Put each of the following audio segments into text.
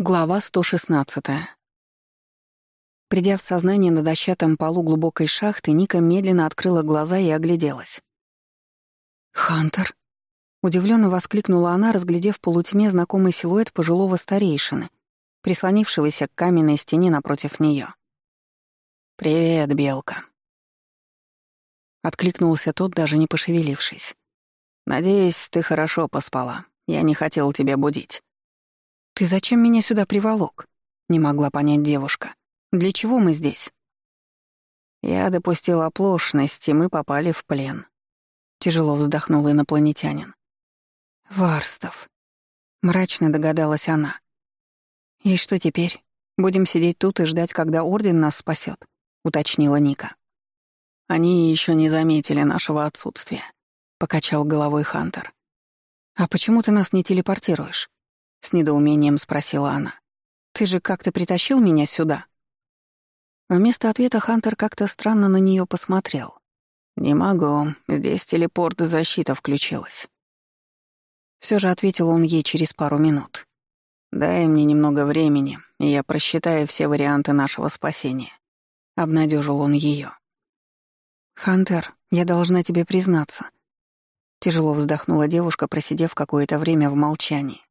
Глава 116. Придя в сознание на дощатом полу глубокой шахты, Ника медленно открыла глаза и огляделась. «Хантер!» — удивленно воскликнула она, разглядев в полутьме знакомый силуэт пожилого старейшины, прислонившегося к каменной стене напротив нее. «Привет, Белка!» Откликнулся тот, даже не пошевелившись. «Надеюсь, ты хорошо поспала. Я не хотел тебя будить». «Ты зачем меня сюда приволок?» — не могла понять девушка. «Для чего мы здесь?» «Я допустил оплошность, и мы попали в плен», — тяжело вздохнул инопланетянин. «Варстов», — мрачно догадалась она. «И что теперь? Будем сидеть тут и ждать, когда Орден нас спасет», — уточнила Ника. «Они еще не заметили нашего отсутствия», — покачал головой Хантер. «А почему ты нас не телепортируешь?» — с недоумением спросила она. «Ты же как-то притащил меня сюда?» Вместо ответа Хантер как-то странно на нее посмотрел. «Не могу, здесь телепорт-защита включилась». Все же ответил он ей через пару минут. «Дай мне немного времени, и я просчитаю все варианты нашего спасения». Обнадежил он ее. «Хантер, я должна тебе признаться». Тяжело вздохнула девушка, просидев какое-то время в молчании.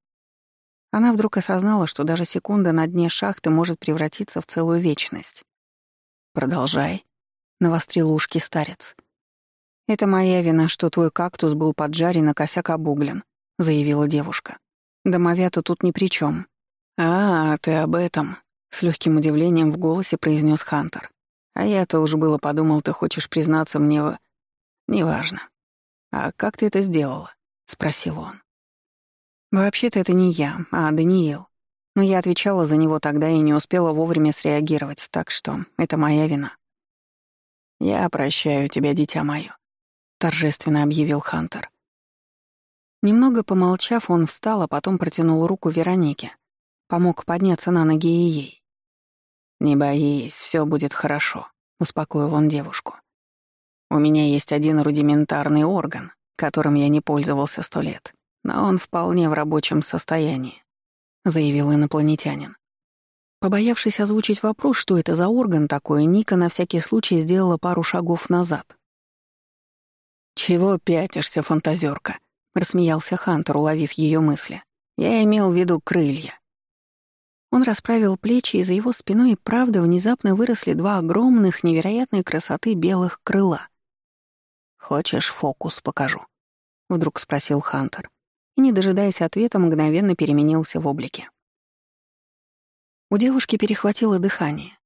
Она вдруг осознала, что даже секунда на дне шахты может превратиться в целую вечность. «Продолжай», — навострил ушки старец. «Это моя вина, что твой кактус был поджарен, и косяк обуглен», — заявила девушка. «Домовята тут ни при чем. «А, ты об этом», — с легким удивлением в голосе произнес Хантер. «А я-то уже было подумал, ты хочешь признаться мне в...» «Неважно». «А как ты это сделала?» — спросил он. Вообще-то это не я, а Даниил. Но я отвечала за него тогда и не успела вовремя среагировать, так что это моя вина. «Я прощаю тебя, дитя мое», — торжественно объявил Хантер. Немного помолчав, он встал, а потом протянул руку Веронике. Помог подняться на ноги и ей. «Не боись, все будет хорошо», — успокоил он девушку. «У меня есть один рудиментарный орган, которым я не пользовался сто лет. Но он вполне в рабочем состоянии», — заявил инопланетянин. Побоявшись озвучить вопрос, что это за орган такой, Ника на всякий случай сделала пару шагов назад. «Чего пятишься, фантазерка?» — рассмеялся Хантер, уловив ее мысли. «Я имел в виду крылья». Он расправил плечи, и за его спиной и правда внезапно выросли два огромных, невероятной красоты белых крыла. «Хочешь, фокус покажу?» — вдруг спросил Хантер и, не дожидаясь ответа, мгновенно переменился в облике. У девушки перехватило дыхание.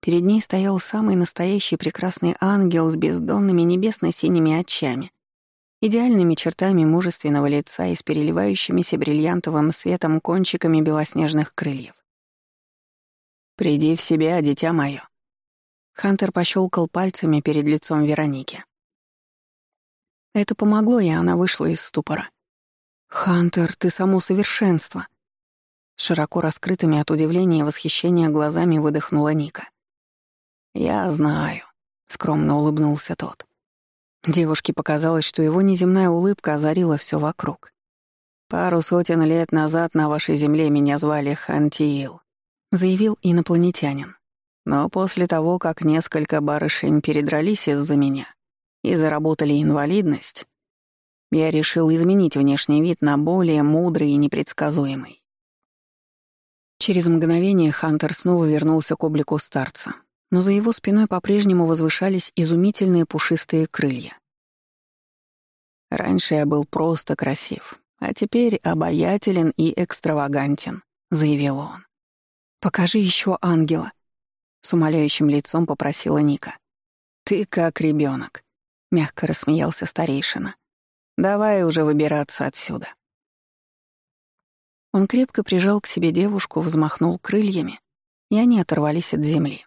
Перед ней стоял самый настоящий прекрасный ангел с бездонными небесно-синими очами, идеальными чертами мужественного лица и с переливающимися бриллиантовым светом кончиками белоснежных крыльев. «Приди в себя, дитя мое!» Хантер пощелкал пальцами перед лицом Вероники. Это помогло, и она вышла из ступора. «Хантер, ты само совершенство!» Широко раскрытыми от удивления и восхищения глазами выдохнула Ника. «Я знаю», — скромно улыбнулся тот. Девушке показалось, что его неземная улыбка озарила все вокруг. «Пару сотен лет назад на вашей земле меня звали Хантиил», — заявил инопланетянин. «Но после того, как несколько барышень передрались из-за меня и заработали инвалидность, я решил изменить внешний вид на более мудрый и непредсказуемый. Через мгновение Хантер снова вернулся к облику старца, но за его спиной по-прежнему возвышались изумительные пушистые крылья. «Раньше я был просто красив, а теперь обаятелен и экстравагантен», — заявил он. «Покажи еще ангела», — с умоляющим лицом попросила Ника. «Ты как ребенок», — мягко рассмеялся старейшина. Давай уже выбираться отсюда». Он крепко прижал к себе девушку, взмахнул крыльями, и они оторвались от земли.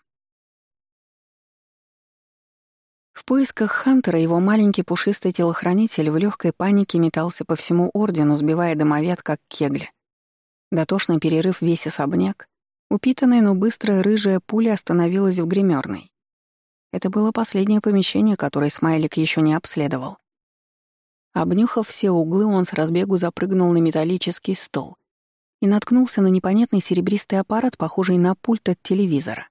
В поисках Хантера его маленький пушистый телохранитель в легкой панике метался по всему ордену, сбивая домовят, как кегли. Дотошный перерыв весь особняк, упитанная, но быстрая рыжая пуля остановилась в гримерной. Это было последнее помещение, которое Смайлик еще не обследовал. Обнюхав все углы, он с разбегу запрыгнул на металлический стол и наткнулся на непонятный серебристый аппарат, похожий на пульт от телевизора.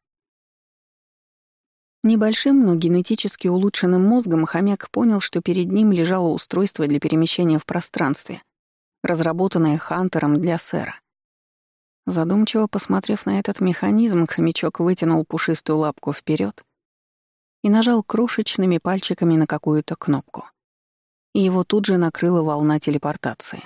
Небольшим, но генетически улучшенным мозгом хомяк понял, что перед ним лежало устройство для перемещения в пространстве, разработанное Хантером для сэра. Задумчиво посмотрев на этот механизм, хомячок вытянул пушистую лапку вперед и нажал крошечными пальчиками на какую-то кнопку и его тут же накрыла волна телепортации.